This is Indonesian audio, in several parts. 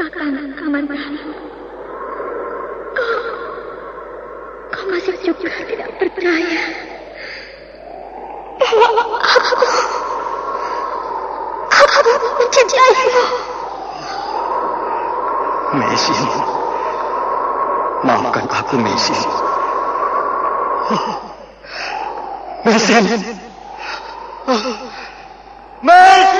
Kakang Kamandanu. Kau, kau masih juga tidak percaya bahwa aku, aku mencintaimu. Messi, maafkan aku Messi. Messi, Messi.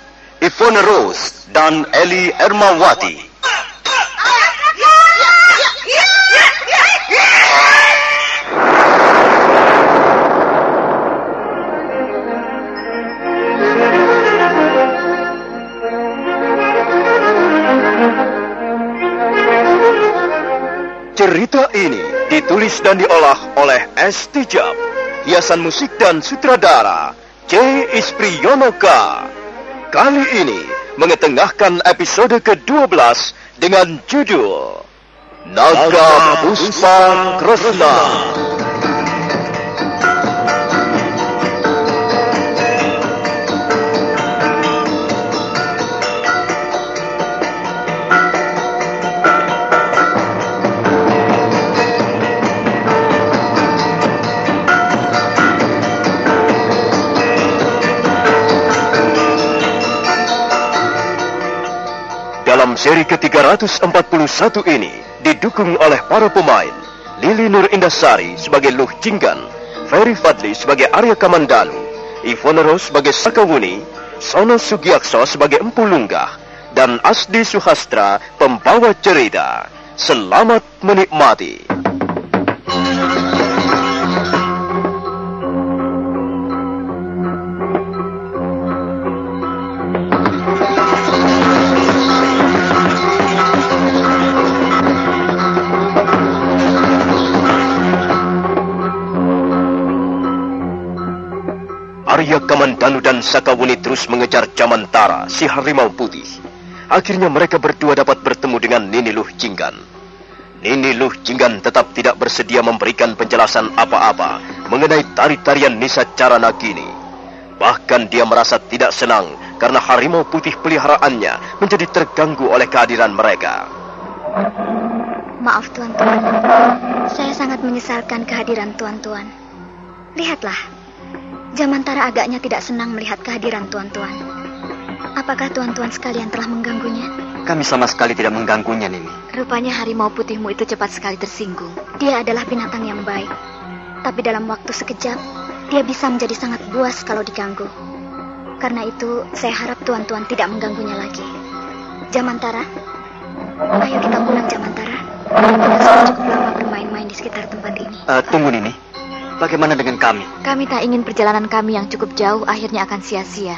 Ivone Rose, dan Eli Ermawati. Cerita ini ditulis dan diolah oleh S. Tijab, hiasan musik dan sutradara C. Ispriyonoka. Kali ini mengetengahkan episode ke-12 dengan judul Naga Puspa Kresna. Dalam seri ke-341 ini didukung oleh para pemain Lili Nur Indasari sebagai Luh Jinggan, Ferry Fadli sebagai Arya Kamandalu, Ivone Rose sebagai Sakawuni, Sono Sugiakso sebagai Empu Lunggah, dan Asdi Suhastra pembawa cerita. Selamat menikmati. Arya Kamandanu dan Sakawuni terus mengejar Jamantara, si harimau putih. Akhirnya mereka berdua dapat bertemu dengan Nini Luh Jinggan. Nini Luh Jinggan tetap tidak bersedia memberikan penjelasan apa-apa mengenai tari-tarian Nisa Carana Gini. Bahkan dia merasa tidak senang karena harimau putih peliharaannya menjadi terganggu oleh kehadiran mereka. Maaf tuan-tuan, saya sangat menyesalkan kehadiran tuan-tuan. Lihatlah, Jamantara agaknya tidak senang melihat kehadiran tuan-tuan. Apakah tuan-tuan sekalian telah mengganggunya? Kami sama sekali tidak mengganggunya, Nini. Rupanya harimau putihmu itu cepat sekali tersinggung. Dia adalah binatang yang baik. Tapi dalam waktu sekejap, dia bisa menjadi sangat buas kalau diganggu. Karena itu, saya harap tuan-tuan tidak mengganggunya lagi. Jamantara, ayo kita pulang Jamantara. Kita sudah cukup lama bermain-main di sekitar tempat ini. Uh, tunggu, Nini. Bagaimana dengan kami? Kami tak ingin perjalanan kami yang cukup jauh akhirnya akan sia-sia.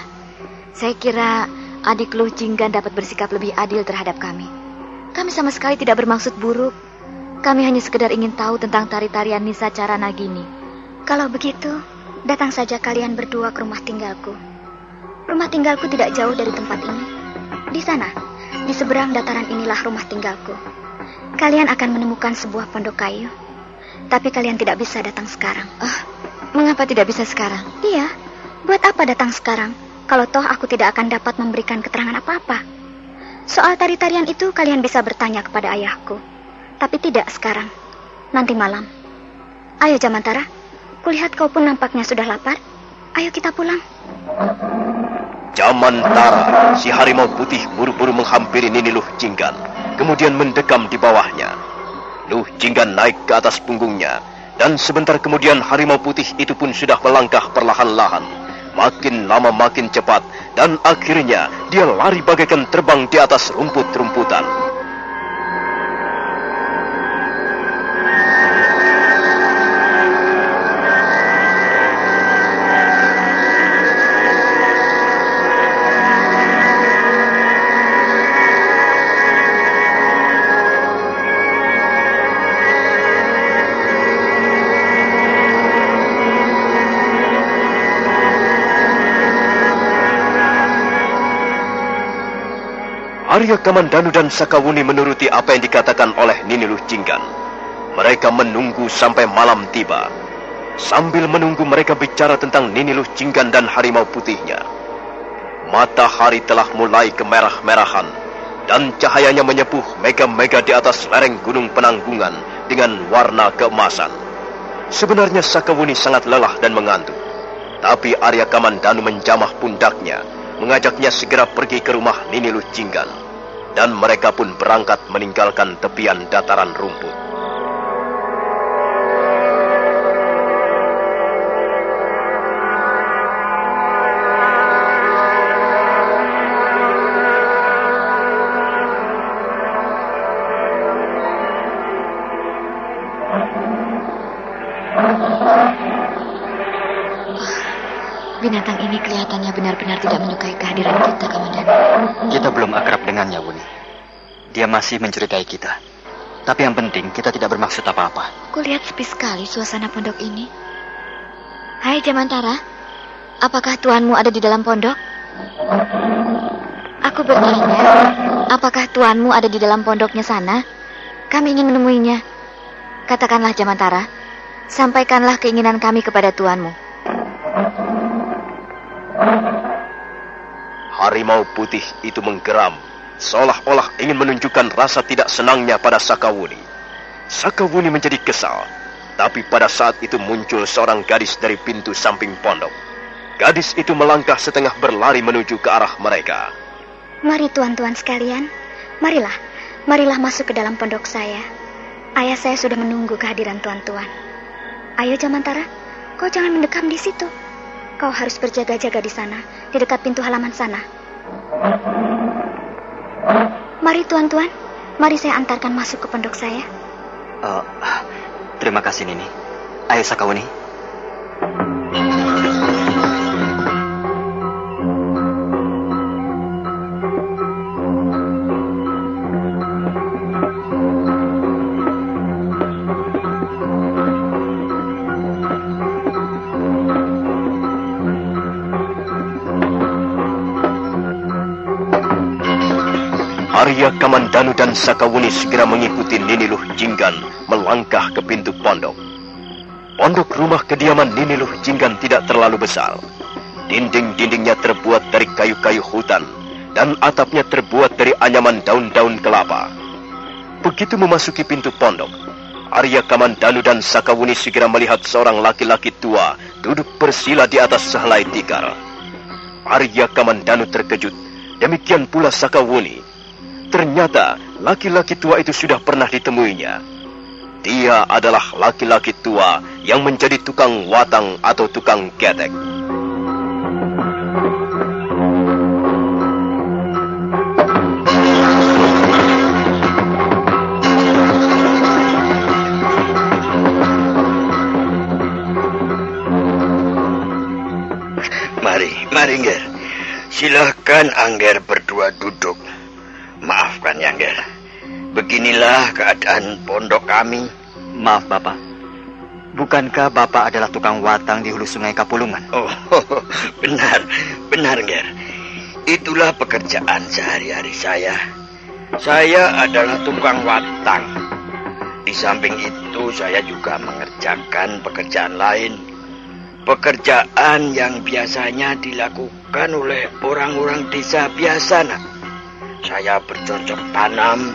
Saya kira adik Luh Jinggan dapat bersikap lebih adil terhadap kami. Kami sama sekali tidak bermaksud buruk. Kami hanya sekedar ingin tahu tentang tari-tarian Nisa Cara Nagini. Kalau begitu, datang saja kalian berdua ke rumah tinggalku. Rumah tinggalku tidak jauh dari tempat ini. Di sana, di seberang dataran inilah rumah tinggalku. kalian akan menemukan sebuah pondok kayu. Tapi kalian tidak bisa datang sekarang. Oh, mengapa tidak bisa sekarang? Iya, buat apa datang sekarang? Kalau toh aku tidak akan dapat memberikan keterangan apa-apa. Soal tari-tarian itu kalian bisa bertanya kepada ayahku. Tapi tidak sekarang. Nanti malam. Ayo Jamantara, kulihat kau pun nampaknya sudah lapar. Ayo kita pulang. Jamantara, si harimau putih buru-buru menghampiri Nini Luh Jinggan, kemudian mendekam di bawahnya. Luh Jinggan naik ke atas punggungnya, dan sebentar kemudian harimau putih itu pun sudah melangkah perlahan-lahan. Makin lama makin cepat, dan akhirnya dia lari bagaikan terbang di atas rumput-rumputan. Arya Kamandanu dan Sakawuni menuruti apa yang dikatakan oleh Nini Luh Jinggan. Mereka menunggu sampai malam tiba. Sambil menunggu mereka bicara tentang Nini Luh Jinggan dan harimau putihnya. Matahari telah mulai kemerah-merahan dan cahayanya menyepuh mega-mega di atas lereng gunung penanggungan dengan warna keemasan. Sebenarnya Sakawuni sangat lelah dan mengantuk. Tapi Arya Kamandanu menjamah pundaknya, mengajaknya segera pergi ke rumah Nini Luh Jinggan dan mereka pun berangkat meninggalkan tepian dataran rumput. Binatang ini kelihatannya benar-benar tidak menyukai kehadiran kita, Kamandan. Kita belum masih mencurigai kita. Tapi yang penting, kita tidak bermaksud apa-apa. Kulihat sepi sekali suasana pondok ini. Hai Jamantara, apakah tuanmu ada di dalam pondok? Aku bertanya, apakah tuanmu ada di dalam pondoknya sana? Kami ingin menemuinya. Katakanlah Jamantara, sampaikanlah keinginan kami kepada tuanmu. Harimau putih itu menggeram, seolah-olah ingin menunjukkan rasa tidak senangnya pada Sakawuni. Sakawuni menjadi kesal, tapi pada saat itu muncul seorang gadis dari pintu samping pondok. Gadis itu melangkah setengah berlari menuju ke arah mereka. Mari tuan-tuan sekalian, marilah, marilah masuk ke dalam pondok saya. Ayah saya sudah menunggu kehadiran tuan-tuan. Ayo Jamantara, kau jangan mendekam di situ. Kau harus berjaga-jaga di sana, di dekat pintu halaman sana. Mari tuan-tuan, mari saya antarkan masuk ke pondok saya. Uh, terima kasih Nini. Ayo Sakawuni. Arya Kamandanu dan Sakawuni segera mengikuti Niniluh Jinggan melangkah ke pintu pondok. Pondok rumah kediaman Niniluh Jinggan tidak terlalu besar. Dinding-dindingnya terbuat dari kayu-kayu hutan dan atapnya terbuat dari anyaman daun-daun kelapa. Begitu memasuki pintu pondok, Arya Kamandanu dan Sakawuni segera melihat seorang laki-laki tua duduk bersila di atas sehelai tikar. Arya Kamandanu terkejut, demikian pula Sakawuni. Ternyata laki-laki tua itu sudah pernah ditemuinya. Dia adalah laki-laki tua yang menjadi tukang watang atau tukang ketek. Mari, mari, Nger. Silahkan Angger berdua duduk. Maafkan ya, Angger. Beginilah keadaan pondok kami. Maaf Bapak. Bukankah Bapak adalah tukang watang di hulu sungai Kapulungan? Oh, benar, benar, Nger. Itulah pekerjaan sehari-hari saya. Saya adalah tukang watang. Di samping itu saya juga mengerjakan pekerjaan lain. Pekerjaan yang biasanya dilakukan oleh orang-orang desa biasa, nak. Saya bercocok tanam.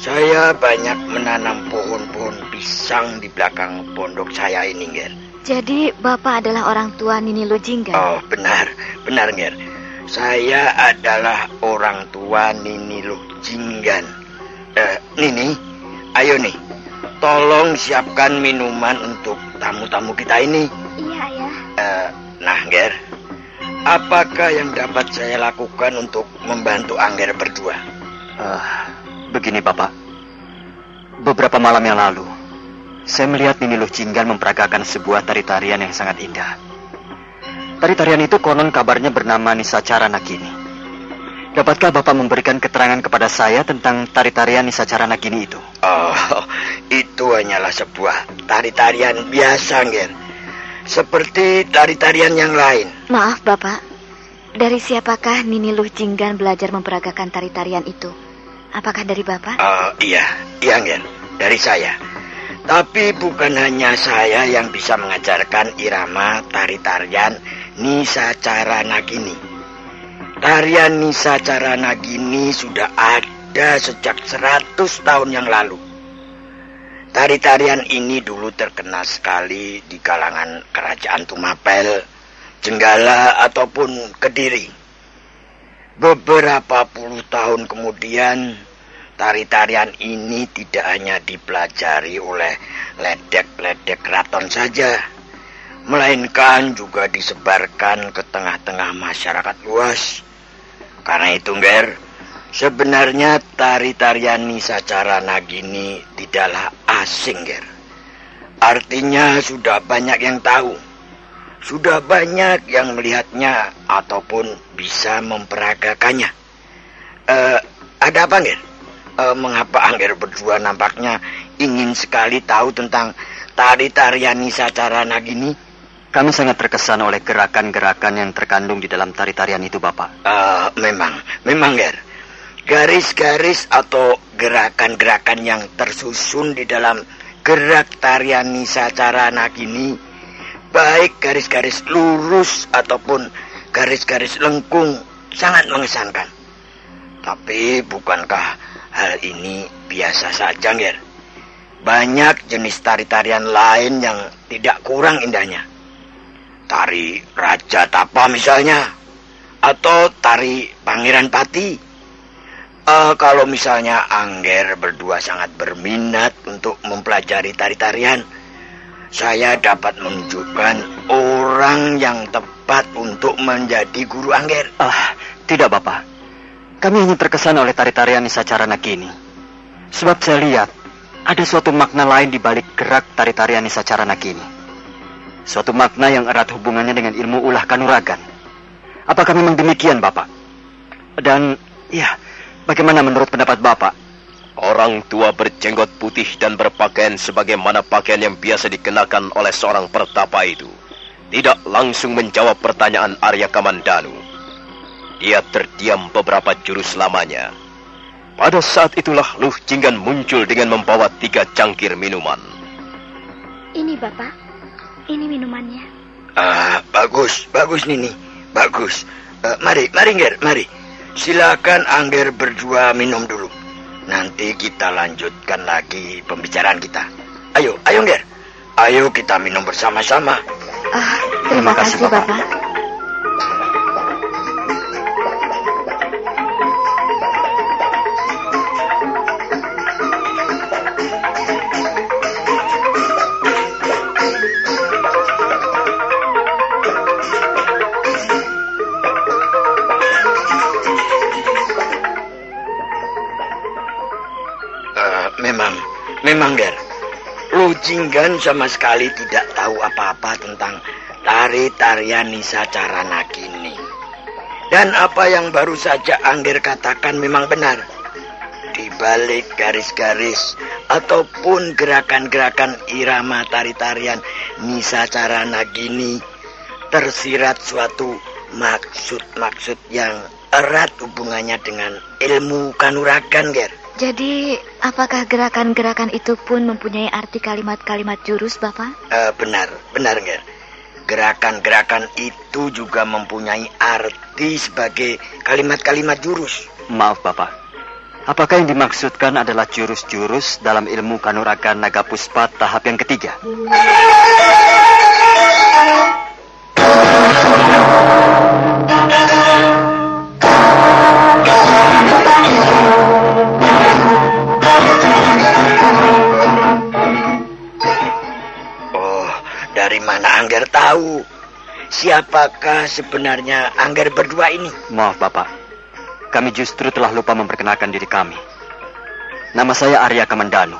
Saya banyak menanam pohon-pohon pisang di belakang pondok saya ini, Nger. Jadi Bapak adalah orang tua Nini Lujingga? Oh, benar. Benar, Nger. Saya adalah orang tua Nini Lujinggan. Eh, Nini, ayo nih. Tolong siapkan minuman untuk tamu-tamu kita ini. Iya, Ayah. Eh, nah, Nger. Apakah yang dapat saya lakukan untuk membantu Angger berdua? Uh, begini, Bapak. Beberapa malam yang lalu, saya melihat Nini Luh Jinggan memperagakan sebuah tari-tarian yang sangat indah. Tari-tarian itu konon kabarnya bernama Nisacara Nagini. Dapatkah Bapak memberikan keterangan kepada saya tentang tari-tarian Nisacara Nagini itu? Oh, itu hanyalah sebuah tari-tarian biasa, Nger. Seperti tari-tarian yang lain. Maaf, Bapak. Dari siapakah Nini Luh Jinggan belajar memperagakan tari-tarian itu? Apakah dari Bapak? Oh, iya. Iya, Nger. Dari saya. Tapi bukan hanya saya yang bisa mengajarkan irama tari-tarian Nisa Cara Nagini. Tarian Nisa Cara Nagini sudah ada sejak 100 tahun yang lalu. Tari-tarian ini dulu terkenal sekali di kalangan kerajaan Tumapel, Jenggala ataupun Kediri. Beberapa puluh tahun kemudian, tari-tarian ini tidak hanya dipelajari oleh ledek-ledek keraton saja, melainkan juga disebarkan ke tengah-tengah masyarakat luas. Karena itu, Nger, sebenarnya tari-tarian Nisacara Nagini tidaklah asing, Ger. Artinya sudah banyak yang tahu. Sudah banyak yang melihatnya ataupun bisa memperagakannya. Eh, ada apa, Nger? Eh, mengapa Angger berdua nampaknya ingin sekali tahu tentang tari-tarian Nisacara Nagini? Kami sangat terkesan oleh gerakan-gerakan yang terkandung di dalam tari-tarian itu, Bapak. Uh, memang, memang, Ger. Garis-garis atau gerakan-gerakan yang tersusun di dalam gerak tarian Nisacara Nagini, baik garis-garis lurus ataupun garis-garis lengkung, sangat mengesankan. Tapi bukankah hal ini biasa saja, Ger? Banyak jenis tari-tarian lain yang tidak kurang indahnya. Tari Raja Tapa misalnya, atau tari Pangeran Pati. Uh, kalau misalnya Angger berdua sangat berminat untuk mempelajari tari-tarian, saya dapat menunjukkan orang yang tepat untuk menjadi guru Angger. Ah, tidak Bapak. Kami hanya terkesan oleh tari-tarian Nisacara Nagini. Sebab saya lihat ada suatu makna lain di balik gerak tari-tarian Nisacara Nagini. Suatu makna yang erat hubungannya dengan ilmu ulah kanuragan. Apakah memang demikian, Bapak? Dan, ya, bagaimana menurut pendapat Bapak? Orang tua berjenggot putih dan berpakaian sebagaimana pakaian yang biasa dikenakan oleh seorang pertapa itu tidak langsung menjawab pertanyaan Arya Kamandanu. Dia terdiam beberapa jurus lamanya. Pada saat itulah Luh Jinggan muncul dengan membawa tiga cangkir minuman. Ini Bapak, ini minumannya. Ah, bagus, bagus Nini, bagus. Uh, mari, mari Nger, mari. Silakan Angger berdua minum dulu. Nanti kita lanjutkan lagi pembicaraan kita. Ayo, ayo Nger. Ayo kita minum bersama-sama. Ah, terima, terima kasih, kasih Bapak. Bapak. Lujinggan sama sekali tidak tahu apa-apa tentang tari-tarian Nisa Carana kini. Dan apa yang baru saja Angger katakan memang benar. Di balik garis-garis ataupun gerakan-gerakan irama tari-tarian Nisa Carana gini tersirat suatu maksud-maksud yang erat hubungannya dengan ilmu kanuragan, Ger. Jadi, apakah gerakan-gerakan itu pun mempunyai arti kalimat-kalimat jurus, Bapak? Uh, benar, benar, Nger. Gerakan-gerakan itu juga mempunyai arti sebagai kalimat-kalimat jurus. Maaf, Bapak. Apakah yang dimaksudkan adalah jurus-jurus dalam ilmu kanuragan naga puspa tahap yang ketiga? mana Angger tahu? Siapakah sebenarnya Angger berdua ini? Maaf, Bapak. Kami justru telah lupa memperkenalkan diri kami. Nama saya Arya Kamandanu.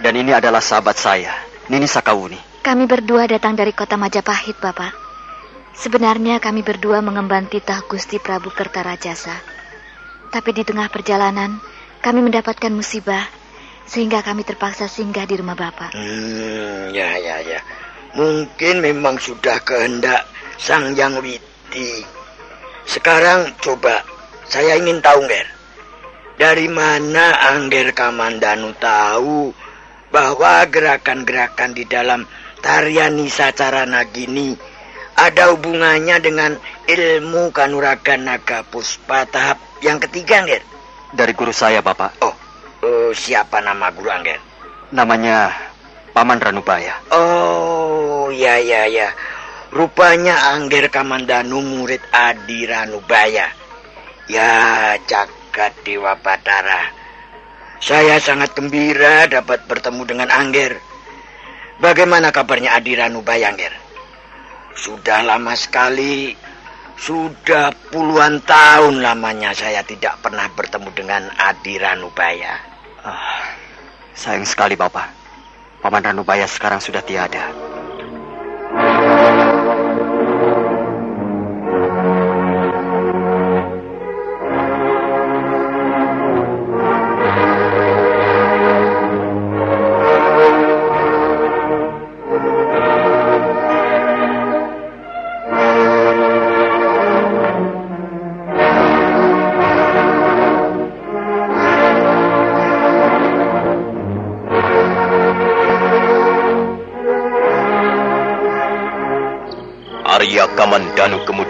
Dan ini adalah sahabat saya, Nini Sakawuni. Kami berdua datang dari kota Majapahit, Bapak. Sebenarnya kami berdua mengemban titah Gusti Prabu Kertarajasa. Tapi di tengah perjalanan, kami mendapatkan musibah, sehingga kami terpaksa singgah di rumah Bapak. Hmm, ya, ya, ya. Mungkin memang sudah kehendak Sang Yang Witi. Sekarang coba saya ingin tahu, Nger. Dari mana Angger Kamandanu tahu bahwa gerakan-gerakan di dalam tarian Nisa Carana gini ada hubungannya dengan ilmu kanuragan naga puspa tahap yang ketiga, Angger? Dari guru saya, Bapak. Oh, uh, siapa nama guru Angger? Namanya Paman Ranubaya. Oh, ya, ya, ya. Rupanya Angger Kamandanu murid Adi Ranubaya. Ya, jagat Dewa Batara. Saya sangat gembira dapat bertemu dengan Angger. Bagaimana kabarnya Adi Ranubaya, Angger? Sudah lama sekali, sudah puluhan tahun lamanya saya tidak pernah bertemu dengan Adi Ranubaya. Ah, sayang sekali, Bapak. Paman Ranubaya sekarang sudah tiada.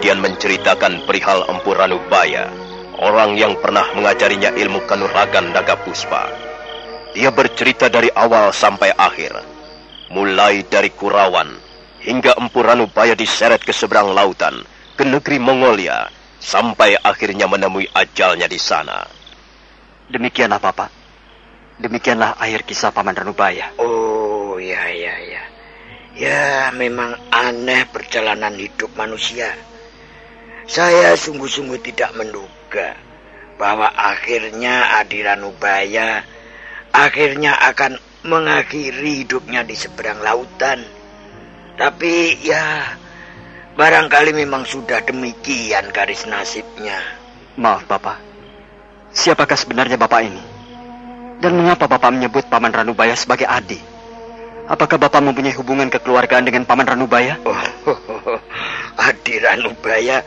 Kemudian menceritakan perihal Empu Ranubaya, orang yang pernah mengajarinya ilmu kanuragan naga puspa. Dia bercerita dari awal sampai akhir, mulai dari Kurawan hingga Empu Ranubaya diseret ke seberang lautan, ke negeri Mongolia, sampai akhirnya menemui ajalnya di sana. Demikianlah, Bapak. Demikianlah akhir kisah Paman Ranubaya. Oh, ya, ya, ya. Ya, memang aneh perjalanan hidup manusia. Saya sungguh-sungguh tidak menduga bahwa akhirnya Adiranubaya akhirnya akan mengakhiri hidupnya di seberang lautan. Tapi ya, barangkali memang sudah demikian garis nasibnya. Maaf, Bapak. Siapakah sebenarnya Bapak ini? Dan mengapa Bapak menyebut Paman Ranubaya sebagai adik? Apakah Bapak mempunyai hubungan kekeluargaan dengan Paman Ranubaya? Oh, Adi Ranubaya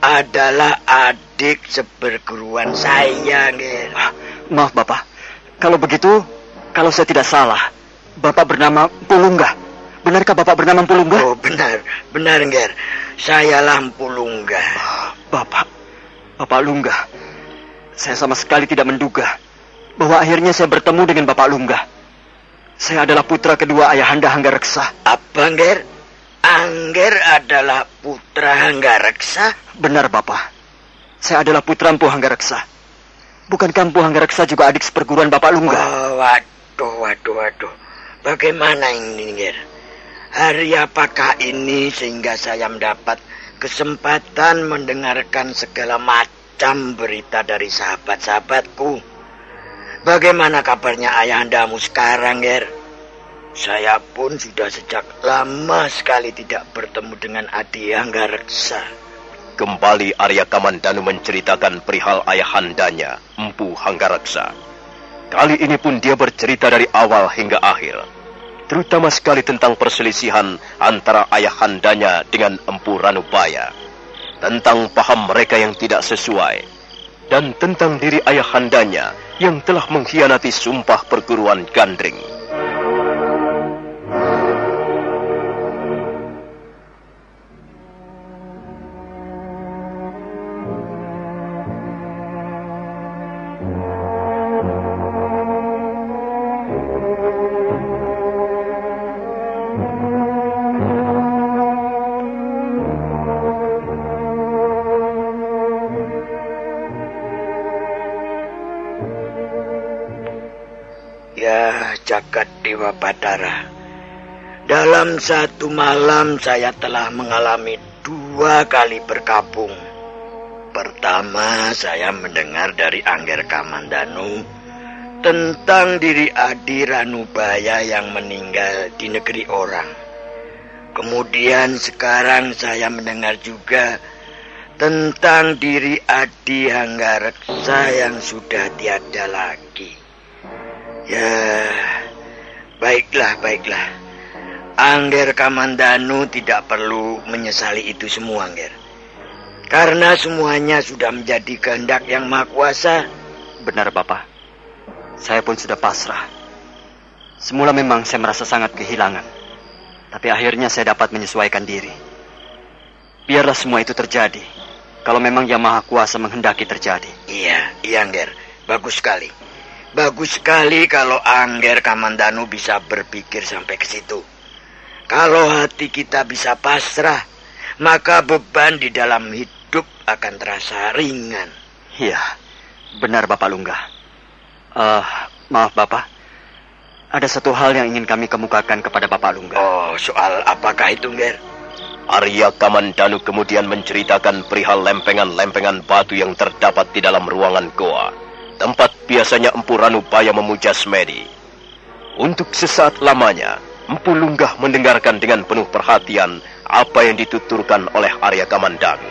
adalah adik seperguruan saya, Nger. Maaf, Bapak. Kalau begitu, kalau saya tidak salah, Bapak bernama Pulungga. Benarkah Bapak bernama Pulungga? Oh, benar. Benar, Nger. Saya Lampu Lungga. Bapak, Bapak Lungga. Saya sama sekali tidak menduga bahwa akhirnya saya bertemu dengan Bapak Lungga. Saya adalah putra kedua ayahanda Hanggareksa. Apa, Nger? Angger adalah putra Hanggareksa? Benar, Bapak. Saya adalah putra Empu Hanggareksa. Bukankah Empu Hanggareksa juga adik seperguruan Bapak Lungga? Oh, waduh, waduh, waduh. Bagaimana ini, Nger? Hari apakah ini sehingga saya mendapat kesempatan mendengarkan segala macam berita dari sahabat-sahabatku? Bagaimana kabarnya ayahandamu sekarang, Ger? Saya pun sudah sejak lama sekali tidak bertemu dengan Adi Anggareksa. Kembali Arya Kamandanu menceritakan perihal ayahandanya, Empu Hanggareksa. Kali ini pun dia bercerita dari awal hingga akhir. Terutama sekali tentang perselisihan antara ayahandanya dengan Empu Ranubaya. Tentang paham mereka yang tidak sesuai. Dan tentang diri ayahandanya yang telah mengkhianati sumpah perguruan Gandring. Jagat Dewa Batara. Dalam satu malam saya telah mengalami dua kali berkabung. Pertama saya mendengar dari Angger Kamandanu tentang diri Adi Ranubaya yang meninggal di negeri orang. Kemudian sekarang saya mendengar juga tentang diri Adi Hanggareksa yang sudah tiada lagi. Ya, baiklah, baiklah. Angger Kamandanu tidak perlu menyesali itu semua, Angger. Karena semuanya sudah menjadi kehendak yang maha kuasa. Benar, Bapak. Saya pun sudah pasrah. Semula memang saya merasa sangat kehilangan. Tapi akhirnya saya dapat menyesuaikan diri. Biarlah semua itu terjadi. Kalau memang Yang Maha Kuasa menghendaki terjadi. Iya, iya, Angger. Bagus sekali. Bagus sekali kalau Angger Kamandanu bisa berpikir sampai ke situ. Kalau hati kita bisa pasrah, maka beban di dalam hidup akan terasa ringan. Iya, benar Bapak Lungga. Uh, maaf Bapak, ada satu hal yang ingin kami kemukakan kepada Bapak Lungga. Oh, soal apakah itu, Nger? Arya Kamandanu kemudian menceritakan perihal lempengan-lempengan batu yang terdapat di dalam ruangan goa tempat biasanya Empu Ranubaya memuja Smedi. Untuk sesaat lamanya, Empu Lunggah mendengarkan dengan penuh perhatian apa yang dituturkan oleh Arya Kamandanu.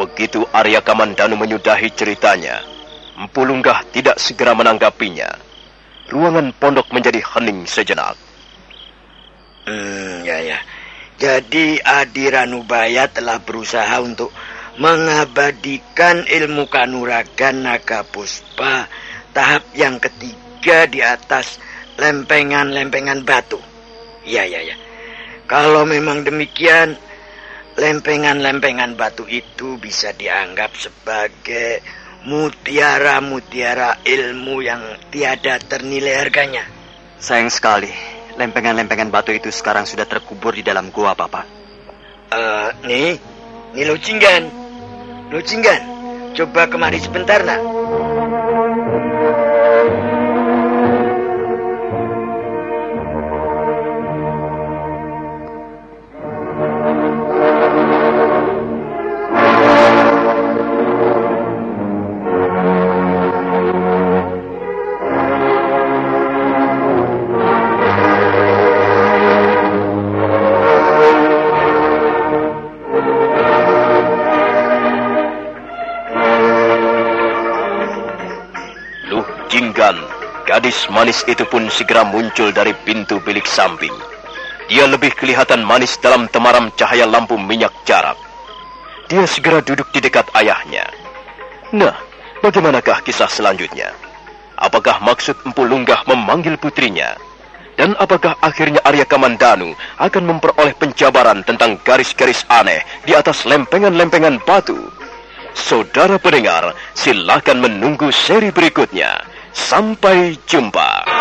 Begitu Arya Kamandanu menyudahi ceritanya, Empu Lunggah tidak segera menanggapinya. Ruangan pondok menjadi hening sejenak. Hmm, ya ya. Jadi Adi Ranubaya telah berusaha untuk mengabadikan ilmu kanuragan naga puspa tahap yang ketiga di atas lempengan-lempengan batu. Ya, ya, ya. Kalau memang demikian, lempengan-lempengan batu itu bisa dianggap sebagai mutiara-mutiara ilmu yang tiada ternilai harganya. Sayang sekali, lempengan-lempengan batu itu sekarang sudah terkubur di dalam gua, Bapak. Uh, nih, nih lo cinggan. Lucinggan, coba kemari sebentar nak. Gadis manis itu pun segera muncul dari pintu bilik samping. Dia lebih kelihatan manis dalam temaram cahaya lampu minyak jarak. Dia segera duduk di dekat ayahnya. Nah, bagaimanakah kisah selanjutnya? Apakah maksud Empu Lunggah memanggil putrinya? Dan apakah akhirnya Arya Kamandanu akan memperoleh penjabaran tentang garis-garis aneh di atas lempengan-lempengan batu? Saudara pendengar, silakan menunggu seri berikutnya. Sampai jumpa.